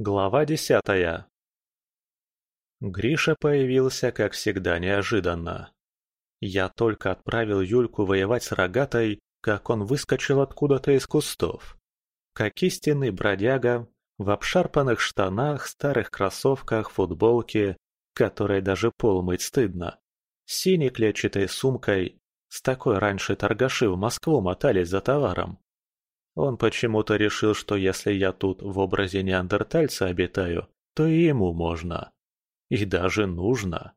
Глава десятая Гриша появился, как всегда, неожиданно. Я только отправил Юльку воевать с рогатой, как он выскочил откуда-то из кустов. Как истинный бродяга, в обшарпанных штанах, старых кроссовках, футболке, которой даже пол мыть стыдно, с синей клетчатой сумкой, с такой раньше торгаши в Москву мотались за товаром. Он почему-то решил, что если я тут в образе неандертальца обитаю, то и ему можно. И даже нужно.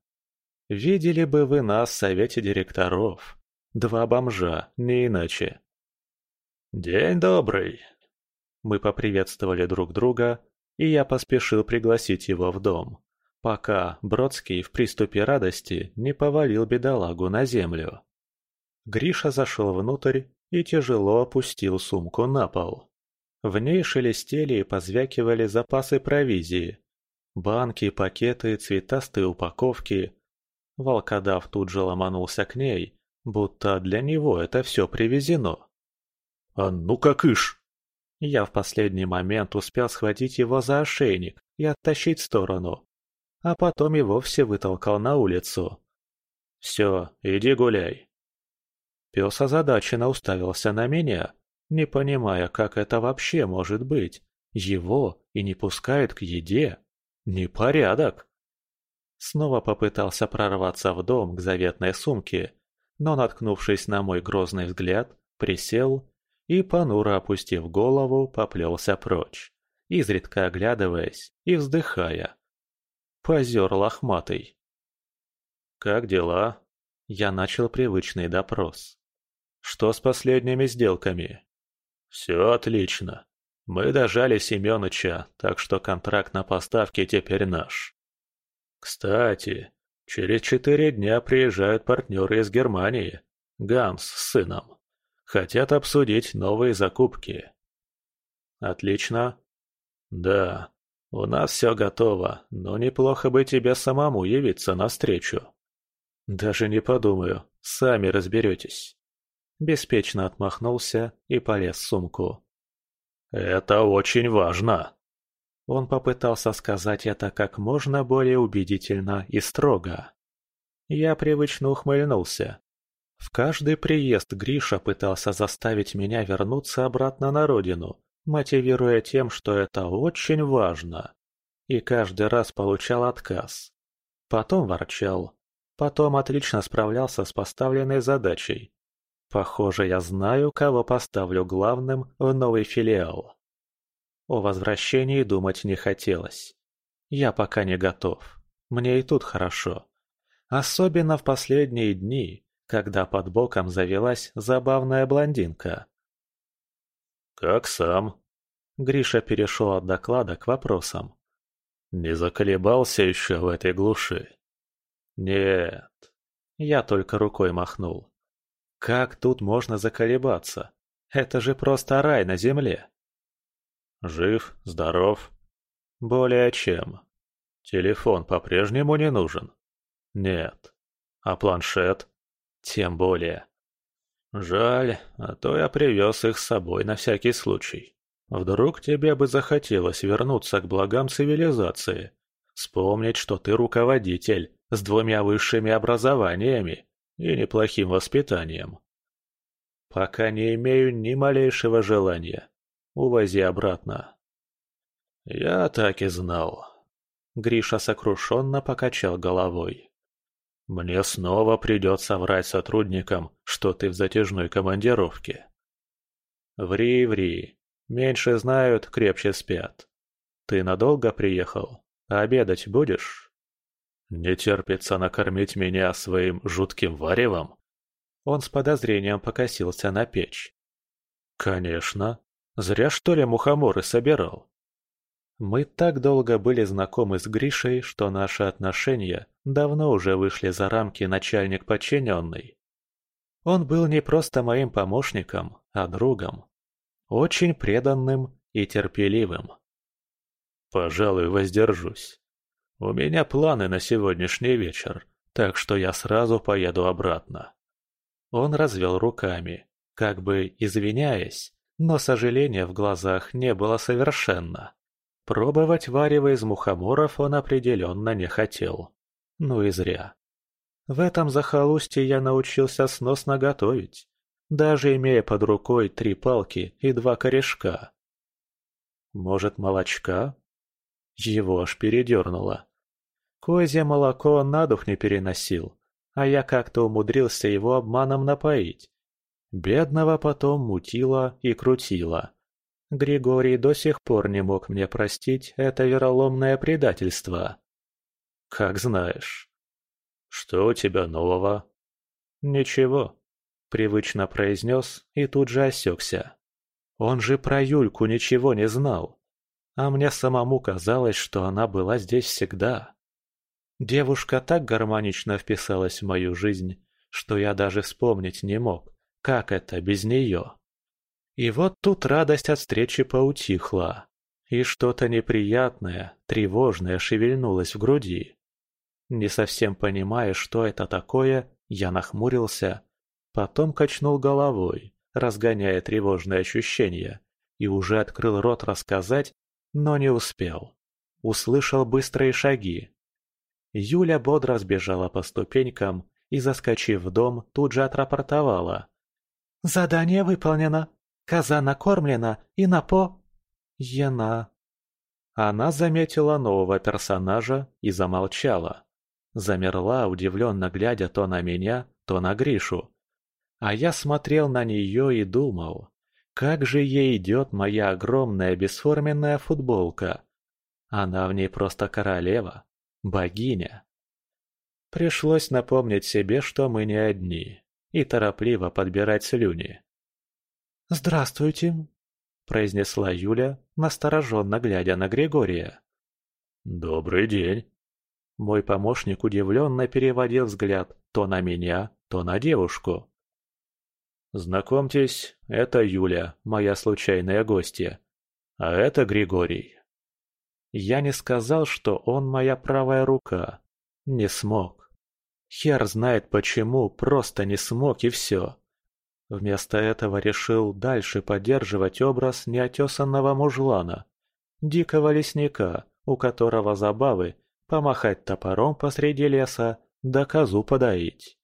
Видели бы вы нас в совете директоров. Два бомжа, не иначе. «День добрый!» Мы поприветствовали друг друга, и я поспешил пригласить его в дом, пока Бродский в приступе радости не повалил бедолагу на землю. Гриша зашел внутрь и тяжело опустил сумку на пол. В ней шелестели и позвякивали запасы провизии, Банки, пакеты, цветастые упаковки. Волкодав тут же ломанулся к ней, будто для него это все привезено. «А ну как ишь!» Я в последний момент успел схватить его за ошейник и оттащить в сторону, а потом и вовсе вытолкал на улицу. «Все, иди гуляй». Пес озадаченно уставился на меня, не понимая, как это вообще может быть. Его и не пускают к еде. Непорядок. Снова попытался прорваться в дом к заветной сумке, но, наткнувшись на мой грозный взгляд, присел и, понуро опустив голову, поплелся прочь, изредка оглядываясь и вздыхая. Позер лохматый. «Как дела?» Я начал привычный допрос. «Что с последними сделками?» «Все отлично. Мы дожали Семёныча, так что контракт на поставки теперь наш. Кстати, через четыре дня приезжают партнеры из Германии, Гамс с сыном. Хотят обсудить новые закупки. Отлично. Да, у нас все готово, но неплохо бы тебе самому явиться навстречу. Даже не подумаю, сами разберетесь. Беспечно отмахнулся и полез в сумку. «Это очень важно!» Он попытался сказать это как можно более убедительно и строго. Я привычно ухмыльнулся. В каждый приезд Гриша пытался заставить меня вернуться обратно на родину, мотивируя тем, что это очень важно. И каждый раз получал отказ. Потом ворчал. Потом отлично справлялся с поставленной задачей. Похоже, я знаю, кого поставлю главным в новый филиал. О возвращении думать не хотелось. Я пока не готов. Мне и тут хорошо. Особенно в последние дни, когда под боком завелась забавная блондинка. «Как сам?» Гриша перешел от доклада к вопросам. «Не заколебался еще в этой глуши?» «Нет». Я только рукой махнул. Как тут можно заколебаться? Это же просто рай на земле. Жив, здоров. Более чем. Телефон по-прежнему не нужен? Нет. А планшет? Тем более. Жаль, а то я привез их с собой на всякий случай. Вдруг тебе бы захотелось вернуться к благам цивилизации. Вспомнить, что ты руководитель с двумя высшими образованиями и неплохим воспитанием. Пока не имею ни малейшего желания. Увози обратно. Я так и знал. Гриша сокрушенно покачал головой. Мне снова придется врать сотрудникам, что ты в затяжной командировке. Ври, ври. Меньше знают, крепче спят. Ты надолго приехал? Обедать будешь? «Не терпится накормить меня своим жутким варевом?» Он с подозрением покосился на печь. «Конечно. Зря, что ли, мухоморы собирал?» Мы так долго были знакомы с Гришей, что наши отношения давно уже вышли за рамки начальник-подчиненный. Он был не просто моим помощником, а другом. Очень преданным и терпеливым. «Пожалуй, воздержусь», у меня планы на сегодняшний вечер, так что я сразу поеду обратно. Он развел руками, как бы извиняясь, но сожаления в глазах не было совершенно. Пробовать варево из мухоморов он определенно не хотел. Ну и зря. В этом захолустье я научился сносно готовить, даже имея под рукой три палки и два корешка. Может, молочка? Его аж передернуло. Козье молоко на дух не переносил, а я как-то умудрился его обманом напоить. Бедного потом мутило и крутило. Григорий до сих пор не мог мне простить это вероломное предательство. Как знаешь. Что у тебя нового? Ничего, привычно произнес и тут же осекся. Он же про Юльку ничего не знал. А мне самому казалось, что она была здесь всегда. Девушка так гармонично вписалась в мою жизнь, что я даже вспомнить не мог, как это без нее. И вот тут радость от встречи поутихла, и что-то неприятное, тревожное шевельнулось в груди. Не совсем понимая, что это такое, я нахмурился, потом качнул головой, разгоняя тревожные ощущения, и уже открыл рот рассказать, но не успел. Услышал быстрые шаги. Юля бодро сбежала по ступенькам и, заскочив в дом, тут же отрапортовала. «Задание выполнено!» Коза накормлена и напо... Ена. Она заметила нового персонажа и замолчала. Замерла, удивленно глядя то на меня, то на Гришу. А я смотрел на нее и думал, как же ей идет моя огромная бесформенная футболка. Она в ней просто королева, богиня. Пришлось напомнить себе, что мы не одни, и торопливо подбирать слюни. «Здравствуйте», — произнесла Юля, настороженно глядя на Григория. «Добрый день». Мой помощник удивленно переводил взгляд то на меня, то на девушку. «Знакомьтесь, это Юля, моя случайная гостья. А это Григорий». Я не сказал, что он моя правая рука. Не смог. Хер знает почему, просто не смог и все. Вместо этого решил дальше поддерживать образ неотесанного мужлана, дикого лесника, у которого забавы помахать топором посреди леса да козу подоить.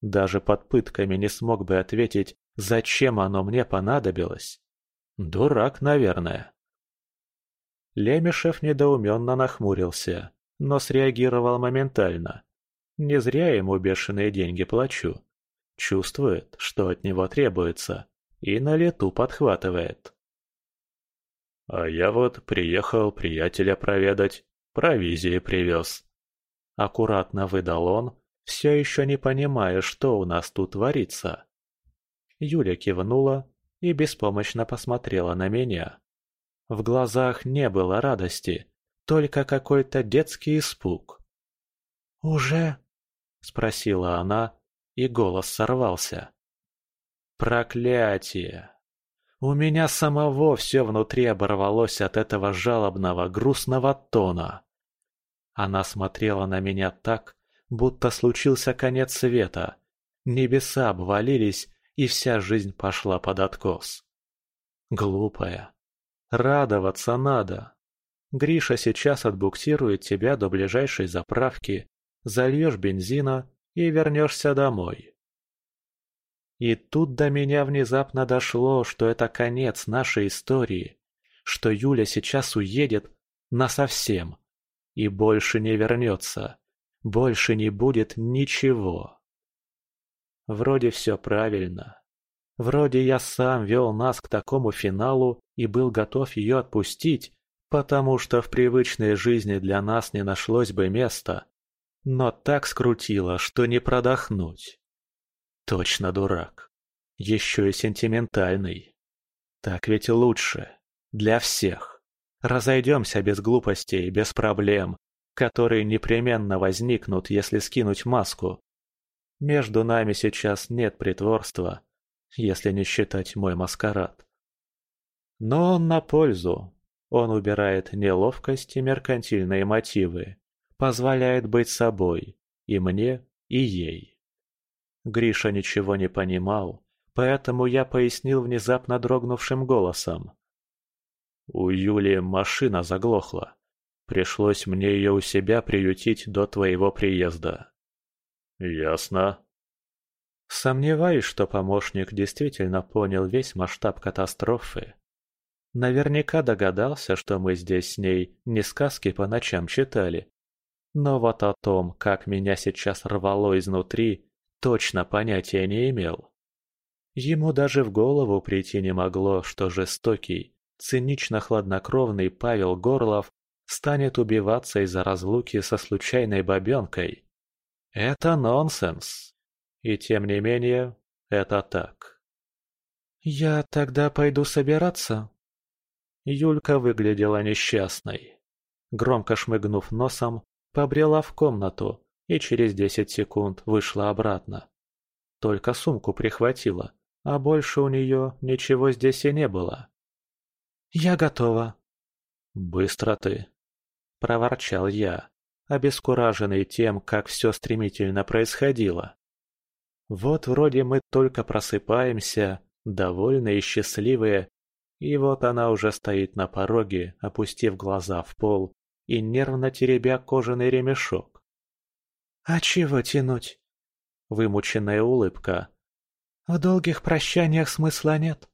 Даже под пытками не смог бы ответить, зачем оно мне понадобилось. Дурак, наверное. Лемешев недоуменно нахмурился, но среагировал моментально. Не зря ему бешеные деньги плачу. Чувствует, что от него требуется, и на лету подхватывает. А я вот приехал приятеля проведать, провизии привез. Аккуратно выдал он, все еще не понимая, что у нас тут творится. Юля кивнула и беспомощно посмотрела на меня. В глазах не было радости, только какой-то детский испуг. «Уже?» – спросила она, и голос сорвался. Проклятие! У меня самого все внутри оборвалось от этого жалобного, грустного тона. Она смотрела на меня так, будто случился конец света. Небеса обвалились, и вся жизнь пошла под откос. Глупая. Радоваться надо. Гриша сейчас отбуксирует тебя до ближайшей заправки, зальешь бензина и вернешься домой. И тут до меня внезапно дошло, что это конец нашей истории, что Юля сейчас уедет насовсем и больше не вернется, больше не будет ничего. Вроде все правильно. Вроде я сам вел нас к такому финалу и был готов ее отпустить, потому что в привычной жизни для нас не нашлось бы места. Но так скрутило, что не продохнуть. Точно дурак. Еще и сентиментальный. Так ведь лучше. Для всех. Разойдемся без глупостей, без проблем, которые непременно возникнут, если скинуть маску. Между нами сейчас нет притворства, если не считать мой маскарад. Но он на пользу. Он убирает неловкость и меркантильные мотивы позволяет быть собой, и мне, и ей. Гриша ничего не понимал, поэтому я пояснил внезапно дрогнувшим голосом. У Юли машина заглохла. Пришлось мне ее у себя приютить до твоего приезда». «Ясно». Сомневаюсь, что помощник действительно понял весь масштаб катастрофы. Наверняка догадался, что мы здесь с ней не сказки по ночам читали. Но вот о том, как меня сейчас рвало изнутри, точно понятия не имел. Ему даже в голову прийти не могло, что жестокий, цинично-хладнокровный Павел Горлов станет убиваться из-за разлуки со случайной бабенкой. Это нонсенс. И тем не менее, это так. «Я тогда пойду собираться?» Юлька выглядела несчастной. Громко шмыгнув носом, побрела в комнату и через десять секунд вышла обратно. Только сумку прихватила, а больше у нее ничего здесь и не было. «Я готова». «Быстро ты», — проворчал я, обескураженный тем, как все стремительно происходило. Вот вроде мы только просыпаемся, довольные и счастливые, и вот она уже стоит на пороге, опустив глаза в пол и нервно теребя кожаный ремешок. «А чего тянуть?» Вымученная улыбка, в долгих прощаниях смысла нет.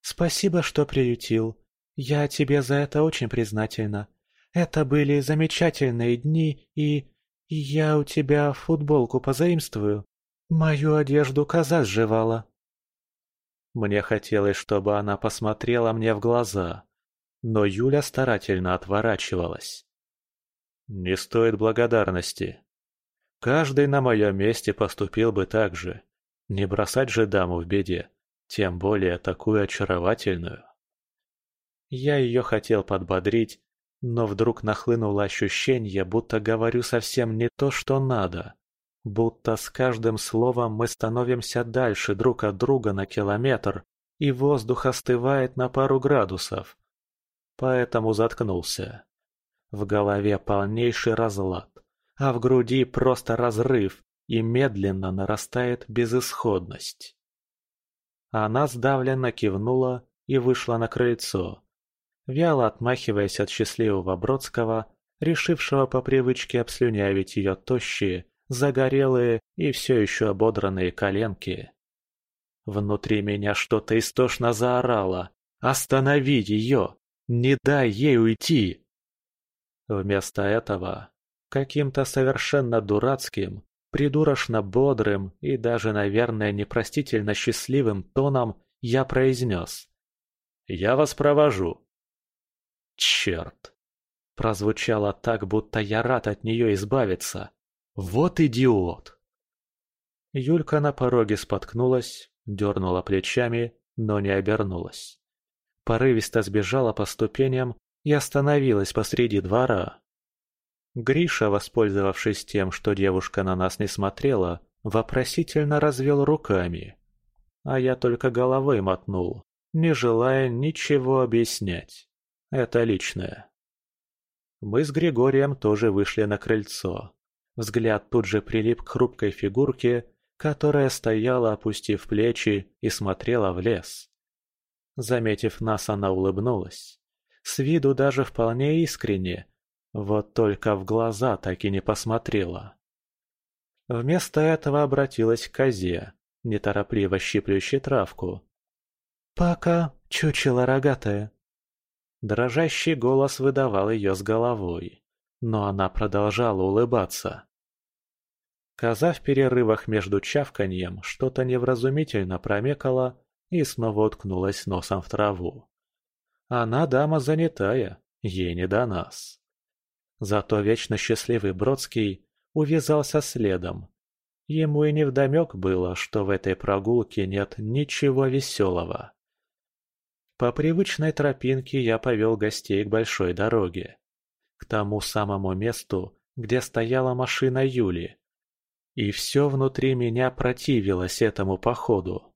Спасибо, что приютил. Я тебе за это очень признательна. Это были замечательные дни, и... я у тебя футболку позаимствую. Мою одежду коза сживала. Мне хотелось, чтобы она посмотрела мне в глаза, но Юля старательно отворачивалась. Не стоит благодарности. Каждый на моем месте поступил бы так же. Не бросать же даму в беде, тем более такую очаровательную. Я ее хотел подбодрить, но вдруг нахлынуло ощущение, будто говорю совсем не то, что надо. Будто с каждым словом мы становимся дальше друг от друга на километр, и воздух остывает на пару градусов. Поэтому заткнулся. В голове полнейший разлад, а в груди просто разрыв, и медленно нарастает безысходность. Она сдавленно кивнула и вышла на крыльцо, вяло отмахиваясь от счастливого Бродского, решившего по привычке обслюнявить ее тощие, загорелые и все еще ободранные коленки. Внутри меня что-то истошно заорало. «Останови ее! Не дай ей уйти!» Вместо этого, каким-то совершенно дурацким, Придурочно бодрым и даже, наверное, непростительно счастливым тоном я произнес. «Я вас провожу». «Черт!» Прозвучало так, будто я рад от нее избавиться. «Вот идиот!» Юлька на пороге споткнулась, дернула плечами, но не обернулась. Порывисто сбежала по ступеням и остановилась посреди двора. Гриша, воспользовавшись тем, что девушка на нас не смотрела, вопросительно развел руками. А я только головой мотнул, не желая ничего объяснять. Это личное. Мы с Григорием тоже вышли на крыльцо. Взгляд тут же прилип к хрупкой фигурке, которая стояла, опустив плечи, и смотрела в лес. Заметив нас, она улыбнулась. С виду даже вполне искренне, вот только в глаза так и не посмотрела. Вместо этого обратилась к козе, неторопливо щиплющей травку. «Пока, чучело рогатое!» Дрожащий голос выдавал ее с головой, но она продолжала улыбаться. Коза в перерывах между чавканьем что-то невразумительно промекала и снова уткнулась носом в траву. Она дама занятая, ей не до нас. Зато вечно счастливый Бродский увязался следом. Ему и невдомек было, что в этой прогулке нет ничего веселого. По привычной тропинке я повел гостей к большой дороге. К тому самому месту, где стояла машина Юли. И все внутри меня противилось этому походу.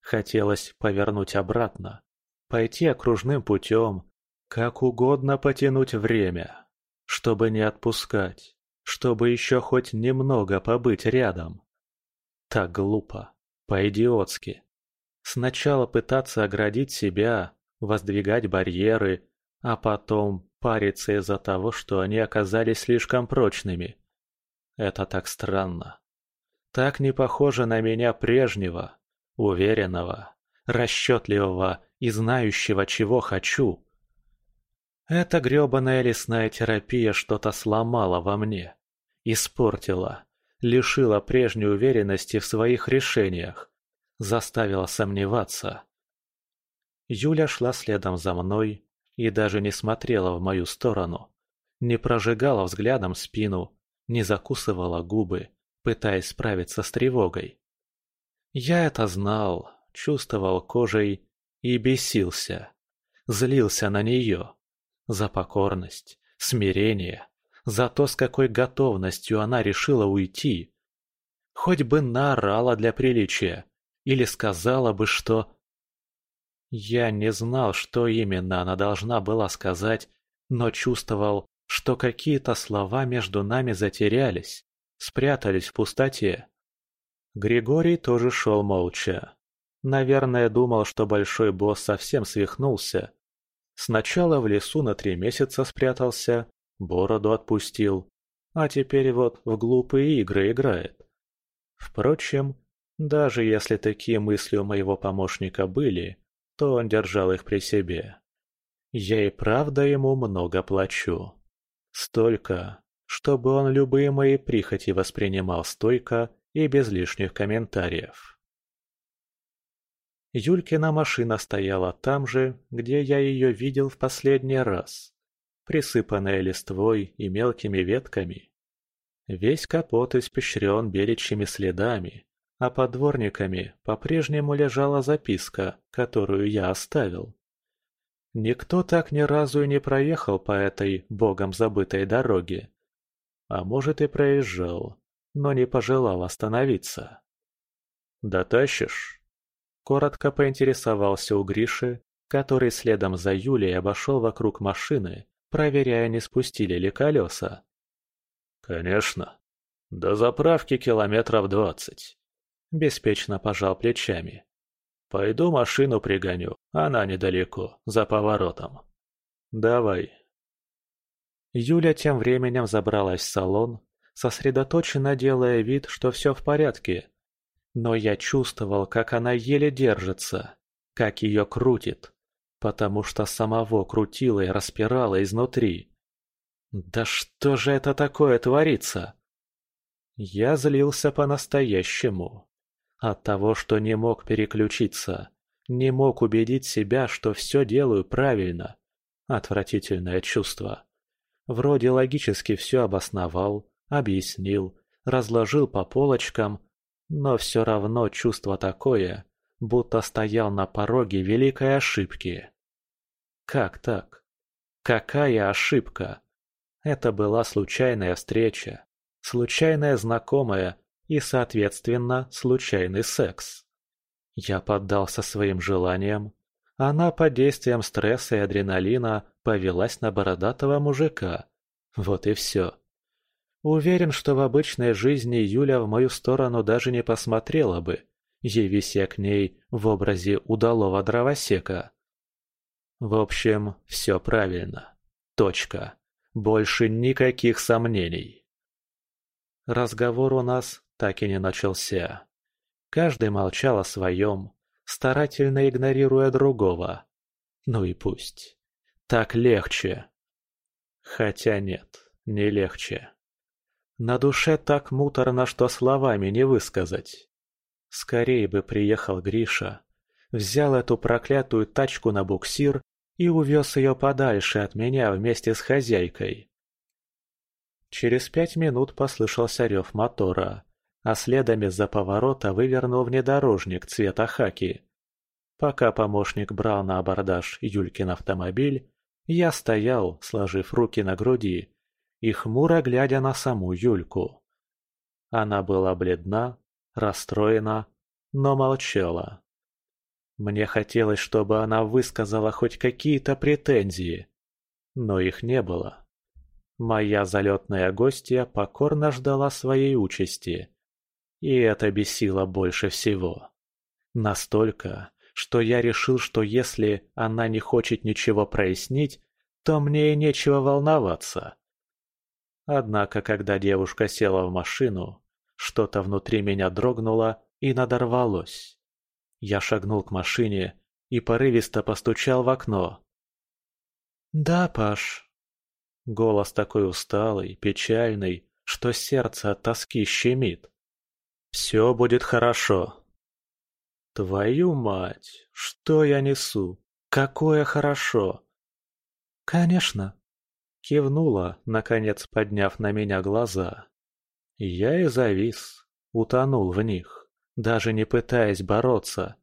Хотелось повернуть обратно, пойти окружным путем, как угодно потянуть время чтобы не отпускать, чтобы еще хоть немного побыть рядом. Так глупо, по-идиотски. Сначала пытаться оградить себя, воздвигать барьеры, а потом париться из-за того, что они оказались слишком прочными. Это так странно. Так не похоже на меня прежнего, уверенного, расчетливого и знающего, чего хочу. Эта грёбаная лесная терапия что-то сломала во мне, испортила, лишила прежней уверенности в своих решениях, заставила сомневаться. Юля шла следом за мной и даже не смотрела в мою сторону, не прожигала взглядом спину, не закусывала губы, пытаясь справиться с тревогой. Я это знал, чувствовал кожей и бесился, злился на нее. За покорность, смирение, за то, с какой готовностью она решила уйти. Хоть бы наорала для приличия, или сказала бы, что... Я не знал, что именно она должна была сказать, но чувствовал, что какие-то слова между нами затерялись, спрятались в пустоте. Григорий тоже шел молча. Наверное, думал, что большой босс совсем свихнулся. Сначала в лесу на три месяца спрятался, бороду отпустил, а теперь вот в глупые игры играет. Впрочем, даже если такие мысли у моего помощника были, то он держал их при себе. Я и правда ему много плачу. Столько, чтобы он любые мои прихоти воспринимал стойко и без лишних комментариев. Юлькина машина стояла там же, где я ее видел в последний раз, присыпанная листвой и мелкими ветками. Весь капот испещрен беличьими следами, а под дворниками по-прежнему лежала записка, которую я оставил. Никто так ни разу и не проехал по этой богом забытой дороге. А может и проезжал, но не пожелал остановиться. «Дотащишь?» Коротко поинтересовался у Гриши, который следом за Юлей обошел вокруг машины, проверяя, не спустили ли колеса. «Конечно. До заправки километров двадцать. – беспечно пожал плечами. «Пойду машину пригоню, она недалеко, за поворотом. Давай». Юля тем временем забралась в салон, сосредоточенно делая вид, что все в порядке. Но я чувствовал, как она еле держится, как ее крутит, потому что самого крутило и распирало изнутри. Да что же это такое творится? Я злился по-настоящему. От того, что не мог переключиться, не мог убедить себя, что все делаю правильно. Отвратительное чувство. Вроде логически все обосновал, объяснил, разложил по полочкам, но все равно чувство такое, будто стоял на пороге великой ошибки. Как так? Какая ошибка? Это была случайная встреча, случайная знакомая, и, соответственно, случайный секс. Я поддался своим желаниям. Она под действием стресса и адреналина повелась на бородатого мужика. Вот и все. Уверен, что в обычной жизни Юля в мою сторону даже не посмотрела бы, явись я к ней в образе удалого дровосека. В общем, все правильно. Точка. Больше никаких сомнений. Разговор у нас так и не начался. Каждый молчал о своем, старательно игнорируя другого. Ну и пусть. Так легче. Хотя нет, не легче. На душе так муторно, что словами не высказать. Скорее бы приехал Гриша, взял эту проклятую тачку на буксир и увез ее подальше от меня вместе с хозяйкой. Через пять минут послышался рев мотора а следом из-за поворота вывернул внедорожник цвета хаки. Пока помощник брал на абордаж Юлькин автомобиль, я стоял, сложив руки на груди, и хмуро глядя на саму Юльку. Она была бледна, расстроена, но молчала. Мне хотелось, чтобы она высказала хоть какие-то претензии, но их не было. Моя залетная гостья покорно ждала своей участи. И это бесило больше всего. Настолько, что я решил, что если она не хочет ничего прояснить, то мне и нечего волноваться. Однако, когда девушка села в машину, что-то внутри меня дрогнуло и надорвалось. Я шагнул к машине и порывисто постучал в окно. «Да, Паш». Голос такой усталый, печальный, что сердце от тоски щемит. «Все будет хорошо». «Твою мать, что я несу? Какое хорошо!» «Конечно!» Кивнула, наконец подняв на меня глаза. Я и завис, утонул в них, даже не пытаясь бороться.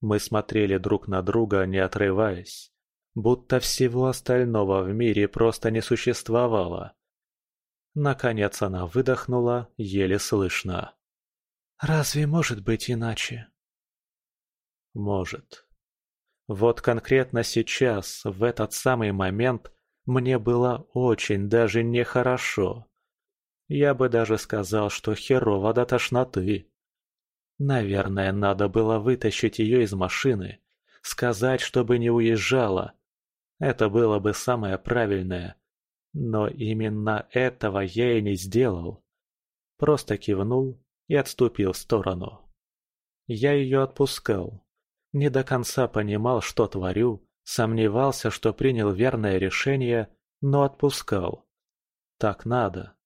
Мы смотрели друг на друга, не отрываясь, будто всего остального в мире просто не существовало. Наконец она выдохнула, еле слышно. «Разве может быть иначе?» «Может», вот конкретно сейчас, в этот самый момент, мне было очень даже нехорошо. Я бы даже сказал, что херово до тошноты. Наверное, надо было вытащить ее из машины, сказать, чтобы не уезжала. Это было бы самое правильное. Но именно этого я и не сделал. Просто кивнул и отступил в сторону. Я ее отпускал, не до конца понимал, что творю, сомневался, что принял верное решение, но отпускал. Так надо.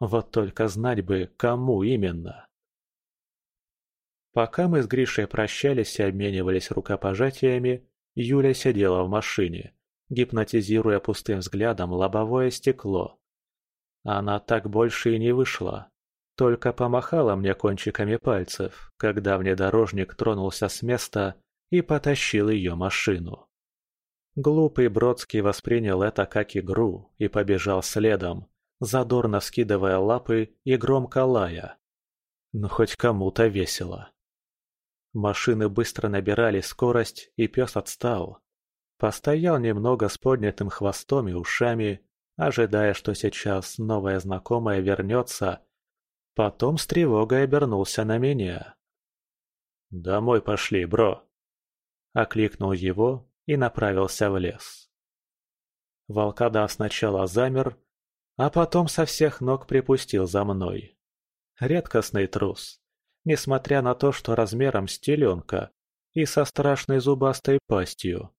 Вот только знать бы, кому именно. Пока мы с Гришей прощались и обменивались рукопожатиями, Юля сидела в машине, гипнотизируя пустым взглядом лобовое стекло. Она так больше и не вышла. Только помахала мне кончиками пальцев, когда внедорожник тронулся с места и потащил ее машину. Глупый Бродский воспринял это как игру и побежал следом, задорно скидывая лапы и громко лая. Ну хоть кому-то весело. Машины быстро набирали скорость, и пес отстал. Постоял немного с поднятым хвостом и ушами, ожидая, что сейчас новая знакомая вернется Потом с тревогой обернулся на меня. «Домой пошли, бро!» Окликнул его и направился в лес. Волкодав сначала замер, а потом со всех ног припустил за мной. Редкостный трус, несмотря на то, что размером с теленка и со страшной зубастой пастью.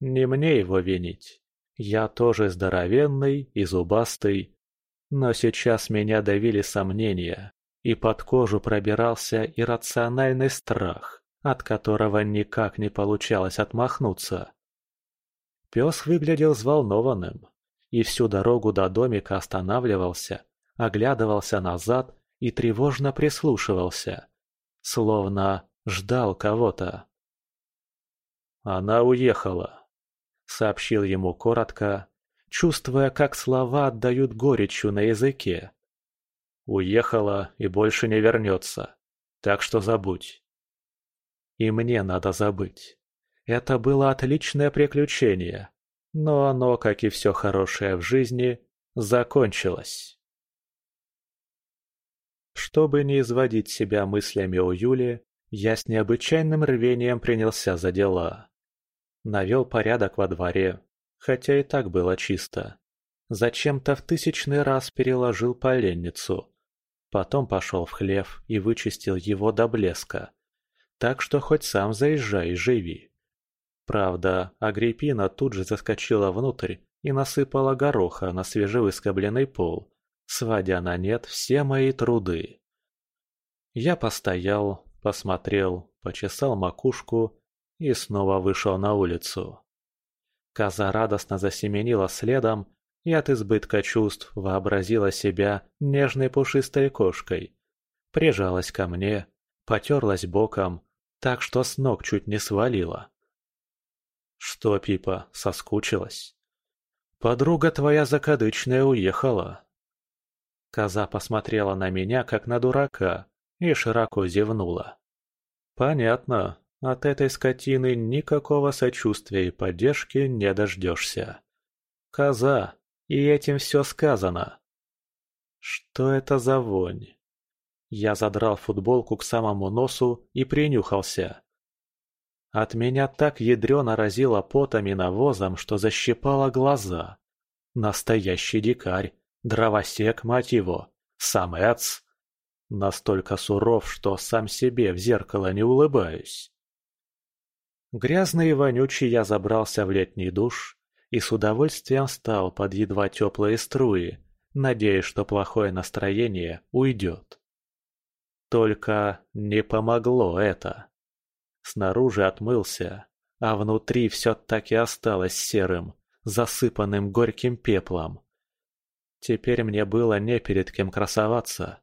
Не мне его винить. Я тоже здоровенный и зубастый, но сейчас меня давили сомнения, и под кожу пробирался иррациональный страх, от которого никак не получалось отмахнуться. Пес выглядел взволнованным, и всю дорогу до домика останавливался, оглядывался назад и тревожно прислушивался, словно ждал кого-то. «Она уехала», — сообщил ему коротко, чувствуя, как слова отдают горечью на языке. Уехала и больше не вернется, так что забудь. И мне надо забыть. Это было отличное приключение, но оно, как и все хорошее в жизни, закончилось. Чтобы не изводить себя мыслями о Юле, я с необычайным рвением принялся за дела. Навел порядок во дворе, хотя и так было чисто. Зачем-то в тысячный раз переложил поленницу. Потом пошел в хлев и вычистил его до блеска. Так что хоть сам заезжай и живи. Правда, Агриппина тут же заскочила внутрь и насыпала гороха на свежевыскобленный пол, сводя на нет все мои труды. Я постоял, посмотрел, почесал макушку и снова вышел на улицу. Коза радостно засеменила следом и от избытка чувств вообразила себя нежной пушистой кошкой. Прижалась ко мне, потерлась боком, так что с ног чуть не свалила. «Что, Пипа, соскучилась?» «Подруга твоя закадычная уехала». Коза посмотрела на меня, как на дурака, и широко зевнула. «Понятно, от этой скотины никакого сочувствия и поддержки не дождешься. Коза, и этим все сказано. Что это за вонь? Я задрал футболку к самому носу и принюхался. От меня так ядрено разило потом и навозом, что защипало глаза. Настоящий дикарь, дровосек, мать его, самец. Настолько суров, что сам себе в зеркало не улыбаюсь. Грязный и вонючий я забрался в летний душ и с удовольствием встал под едва теплые струи, надеясь, что плохое настроение уйдет. Только не помогло это. Снаружи отмылся, а внутри все так и осталось серым, засыпанным горьким пеплом. Теперь мне было не перед кем красоваться,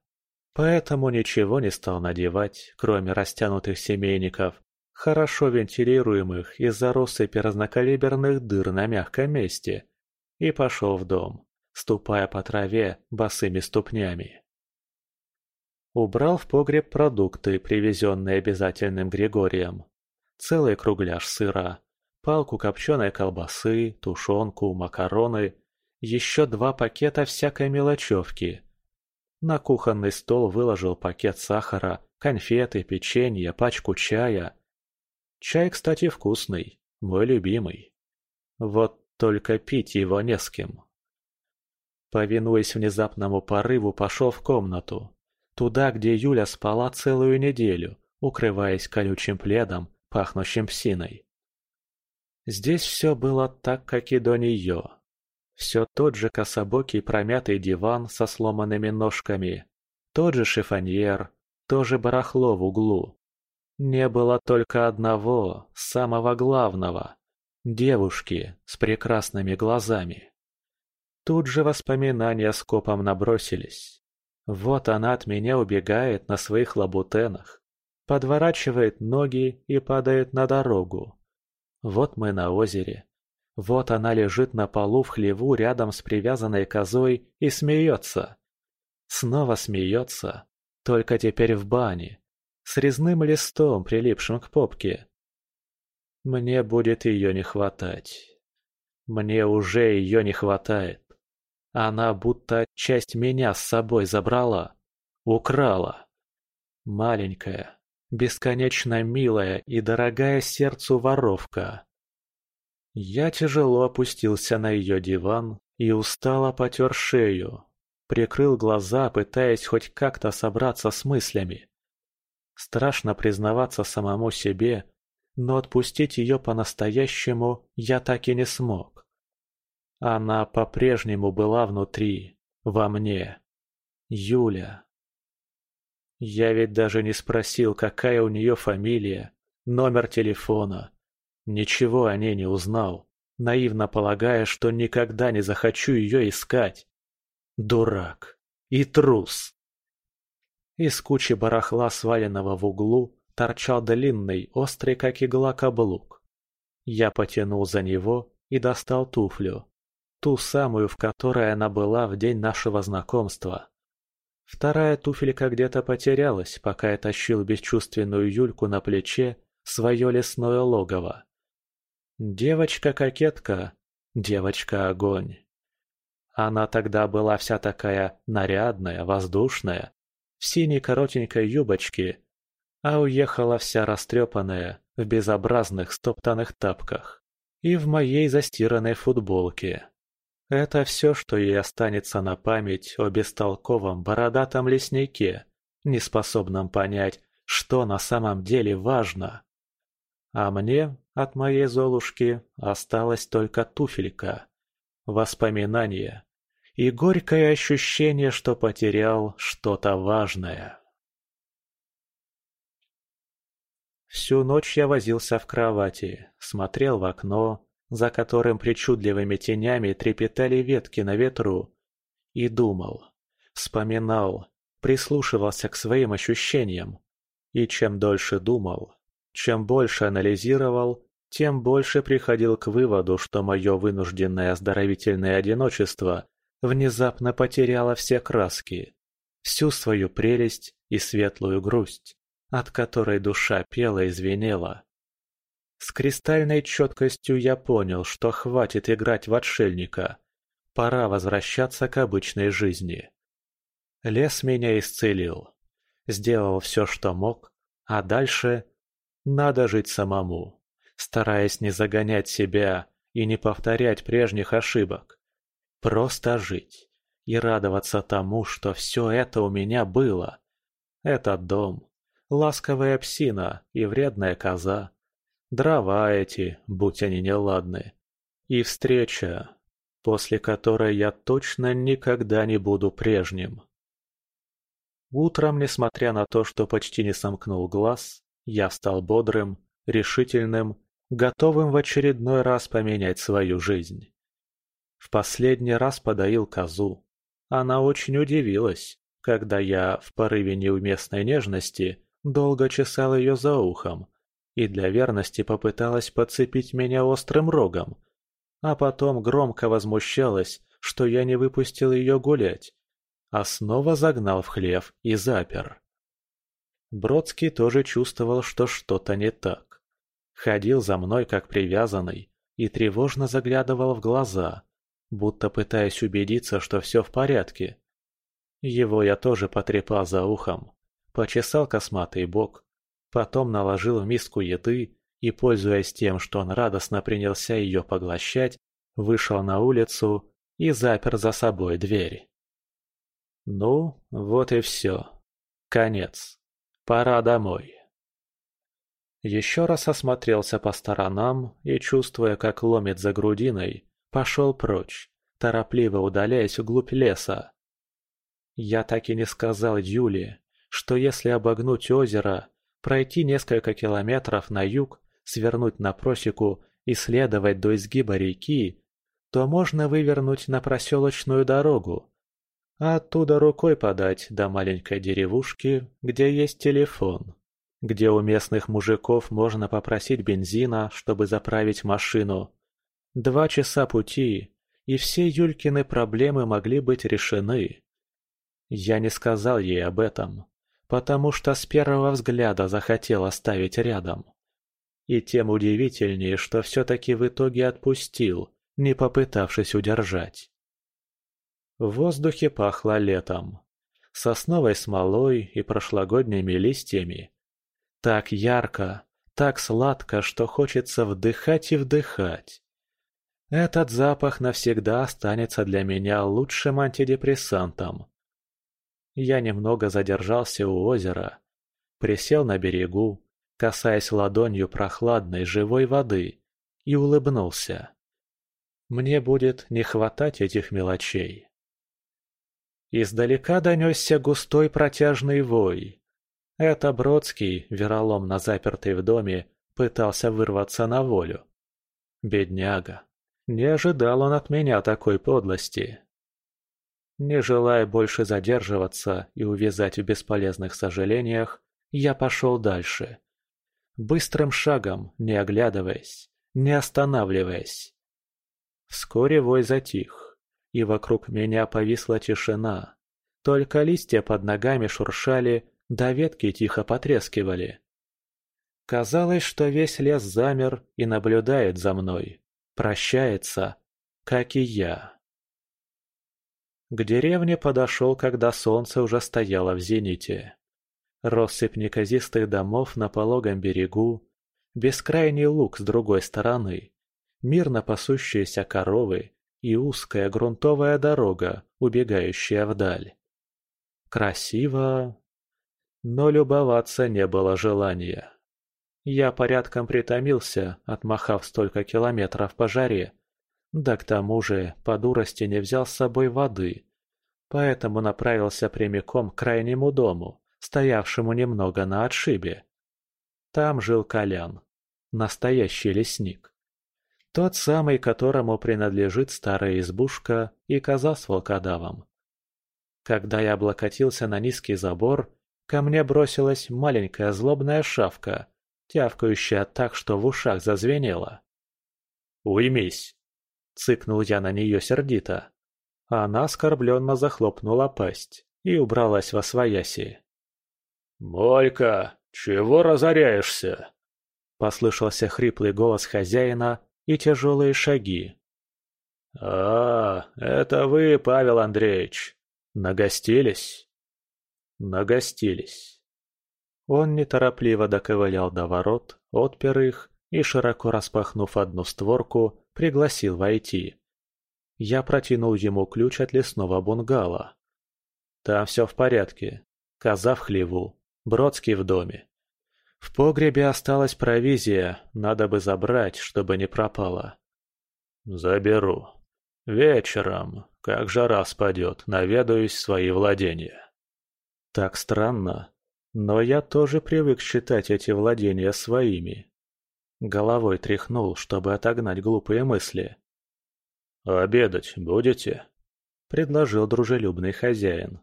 поэтому ничего не стал надевать, кроме растянутых семейников, хорошо вентилируемых из-за россыпи разнокалиберных дыр на мягком месте, и пошел в дом, ступая по траве босыми ступнями. Убрал в погреб продукты, привезенные обязательным Григорием. Целый кругляш сыра, палку копченой колбасы, тушенку, макароны, еще два пакета всякой мелочевки. На кухонный стол выложил пакет сахара, конфеты, печенье, пачку чая. Чай, кстати, вкусный, мой любимый. Вот только пить его не с кем. Повинуясь внезапному порыву, пошел в комнату. Туда, где Юля спала целую неделю, укрываясь колючим пледом, пахнущим псиной. Здесь все было так, как и до нее. Все тот же кособокий промятый диван со сломанными ножками, тот же шифоньер, то же барахло в углу. Не было только одного, самого главного – девушки с прекрасными глазами. Тут же воспоминания скопом набросились. Вот она от меня убегает на своих лабутенах, подворачивает ноги и падает на дорогу. Вот мы на озере. Вот она лежит на полу в хлеву рядом с привязанной козой и смеется. Снова смеется, только теперь в бане, с резным листом, прилипшим к попке. Мне будет ее не хватать. Мне уже ее не хватает. Она будто часть меня с собой забрала, украла. Маленькая, бесконечно милая и дорогая сердцу воровка. Я тяжело опустился на ее диван и устало потер шею, прикрыл глаза, пытаясь хоть как-то собраться с мыслями. Страшно признаваться самому себе, но отпустить ее по-настоящему я так и не смог. Она по-прежнему была внутри, во мне. Юля. Я ведь даже не спросил, какая у нее фамилия, номер телефона. Ничего о ней не узнал, наивно полагая, что никогда не захочу ее искать. Дурак. И трус. Из кучи барахла, сваленного в углу, торчал длинный, острый как игла каблук. Я потянул за него и достал туфлю. Ту самую, в которой она была в день нашего знакомства. Вторая туфелька где-то потерялась, пока я тащил бесчувственную Юльку на плече свое лесное логово. Девочка-кокетка, девочка-огонь. Она тогда была вся такая нарядная, воздушная, в синей коротенькой юбочке, а уехала вся растрепанная, в безобразных стоптанных тапках и в моей застиранной футболке. Это все, что ей останется на память о бестолковом бородатом леснике, неспособном понять, что на самом деле важно. А мне от моей Золушки осталась только туфелька, воспоминания и горькое ощущение, что потерял что-то важное. Всю ночь я возился в кровати, смотрел в окно, за которым причудливыми тенями трепетали ветки на ветру, и думал, вспоминал, прислушивался к своим ощущениям. И чем дольше думал, чем больше анализировал, тем больше приходил к выводу, что мое вынужденное оздоровительное одиночество внезапно потеряло все краски, всю свою прелесть и светлую грусть, от которой душа пела и звенела. С кристальной четкостью я понял, что хватит играть в отшельника. Пора возвращаться к обычной жизни. Лес меня исцелил. Сделал все, что мог, а дальше надо жить самому. стараясь не загонять себя и не повторять прежних ошибок. Просто жить и радоваться тому, что все это у меня было. Этот дом, ласковая псина и вредная коза, дрова эти, будь они неладны, и встреча, после которой я точно никогда не буду прежним. Утром, несмотря на то, что почти не сомкнул глаз, я стал бодрым, решительным, готовым в очередной раз поменять свою жизнь. В последний раз подоил козу. Она очень удивилась, когда я в порыве неуместной нежности долго чесал ее за ухом и для верности попыталась подцепить меня острым рогом, а потом громко возмущалась, что я не выпустил ее гулять, а снова загнал в хлев и запер. Бродский тоже чувствовал, что что-то не так. Ходил за мной как привязанный и тревожно заглядывал в глаза, будто пытаясь убедиться, что все в порядке. Его я тоже потрепал за ухом, почесал косматый бок, потом наложил в миску еды и, пользуясь тем, что он радостно принялся ее поглощать, вышел на улицу и запер за собой дверь. Ну, вот и все. Конец. Пора домой. Еще раз осмотрелся по сторонам и, чувствуя, как ломит за грудиной, пошел прочь, торопливо удаляясь вглубь леса. Я так и не сказал Юле, что если обогнуть озеро, пройти несколько километров на юг, свернуть на просеку и следовать до изгиба реки, то можно вывернуть на проселочную дорогу, а оттуда рукой подать до маленькой деревушки, где есть телефон, где у местных мужиков можно попросить бензина, чтобы заправить машину. Два часа пути, и все Юлькины проблемы могли быть решены. Я не сказал ей об этом, потому что с первого взгляда захотел оставить рядом. И тем удивительнее, что все-таки в итоге отпустил, не попытавшись удержать. В воздухе пахло летом. Сосновой смолой и прошлогодними листьями. Так ярко, так сладко, что хочется вдыхать и вдыхать. Этот запах навсегда останется для меня лучшим антидепрессантом. Я немного задержался у озера, присел на берегу, касаясь ладонью прохладной живой воды, и улыбнулся. Мне будет не хватать этих мелочей. Издалека донесся густой протяжный вой. Это Бродский, вероломно запертый в доме, пытался вырваться на волю. Бедняга. Не ожидал он от меня такой подлости. Не желая больше задерживаться и увязать в бесполезных сожалениях, я пошел дальше. Быстрым шагом, не оглядываясь, не останавливаясь. Вскоре вой затих и вокруг меня повисла тишина. Только листья под ногами шуршали, да ветки тихо потрескивали. Казалось, что весь лес замер и наблюдает за мной, прощается, как и я. К деревне подошел, когда солнце уже стояло в зените. Россыпь неказистых домов на пологом берегу, бескрайний луг с другой стороны, мирно пасущиеся коровы и узкая грунтовая дорога, убегающая вдаль. Красиво, но любоваться не было желания. Я порядком притомился, отмахав столько километров по жаре. Да к тому же по дурости не взял с собой воды, поэтому направился прямиком к крайнему дому, стоявшему немного на отшибе. Там жил Колян, настоящий лесник. Тот самый, которому принадлежит старая избушка и коза с волкодавом. Когда я облокотился на низкий забор, ко мне бросилась маленькая злобная шавка, тявкающая так, что в ушах зазвенело. «Уймись!» — цыкнул я на нее сердито. Она оскорбленно захлопнула пасть и убралась во свояси. «Мойка, чего разоряешься?» — послышался хриплый голос хозяина, и тяжелые шаги. «А, это вы, Павел Андреевич. Нагостились?» «Нагостились». Он неторопливо доковылял до ворот, отпер их и, широко распахнув одну створку, пригласил войти. Я протянул ему ключ от лесного бунгало. Там все в порядке. Коза в хлеву, Бродский в доме. В погребе осталась провизия, надо бы забрать, чтобы не пропала. Заберу. Вечером, как жара спадет, наведаюсь в свои владения. Так странно, но я тоже привык считать эти владения своими. Головой тряхнул, чтобы отогнать глупые мысли. «Обедать будете?» – предложил дружелюбный хозяин.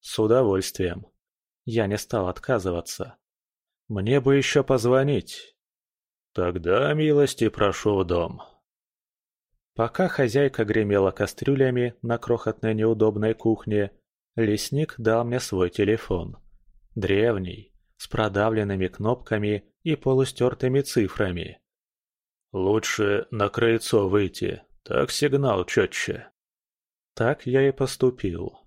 «С удовольствием». Я не стал отказываться. «Мне бы еще позвонить». «Тогда милости прошу в дом». Пока хозяйка гремела кастрюлями на крохотной неудобной кухне, лесник дал мне свой телефон. Древний, с продавленными кнопками и полустертыми цифрами. «Лучше на крыльцо выйти, так сигнал четче». Так я и поступил.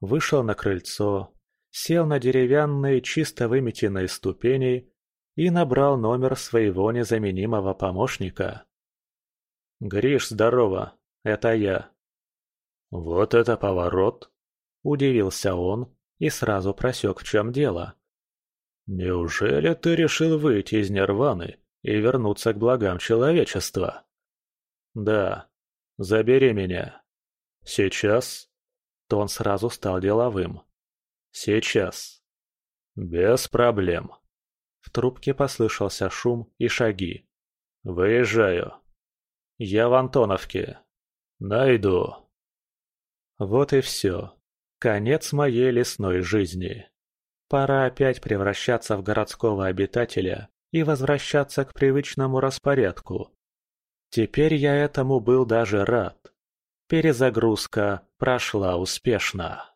Вышел на крыльцо, сел на деревянные чисто выметенные ступени и набрал номер своего незаменимого помощника. «Гриш, здорово, это я». «Вот это поворот!» – удивился он и сразу просек, в чем дело. «Неужели ты решил выйти из нирваны и вернуться к благам человечества?» «Да. Забери меня». «Сейчас?» Тон сразу стал деловым. «Сейчас». «Без проблем». В трубке послышался шум и шаги. «Выезжаю». «Я в Антоновке». «Найду». Вот и все. Конец моей лесной жизни. Пора опять превращаться в городского обитателя и возвращаться к привычному распорядку. Теперь я этому был даже рад. Перезагрузка прошла успешно.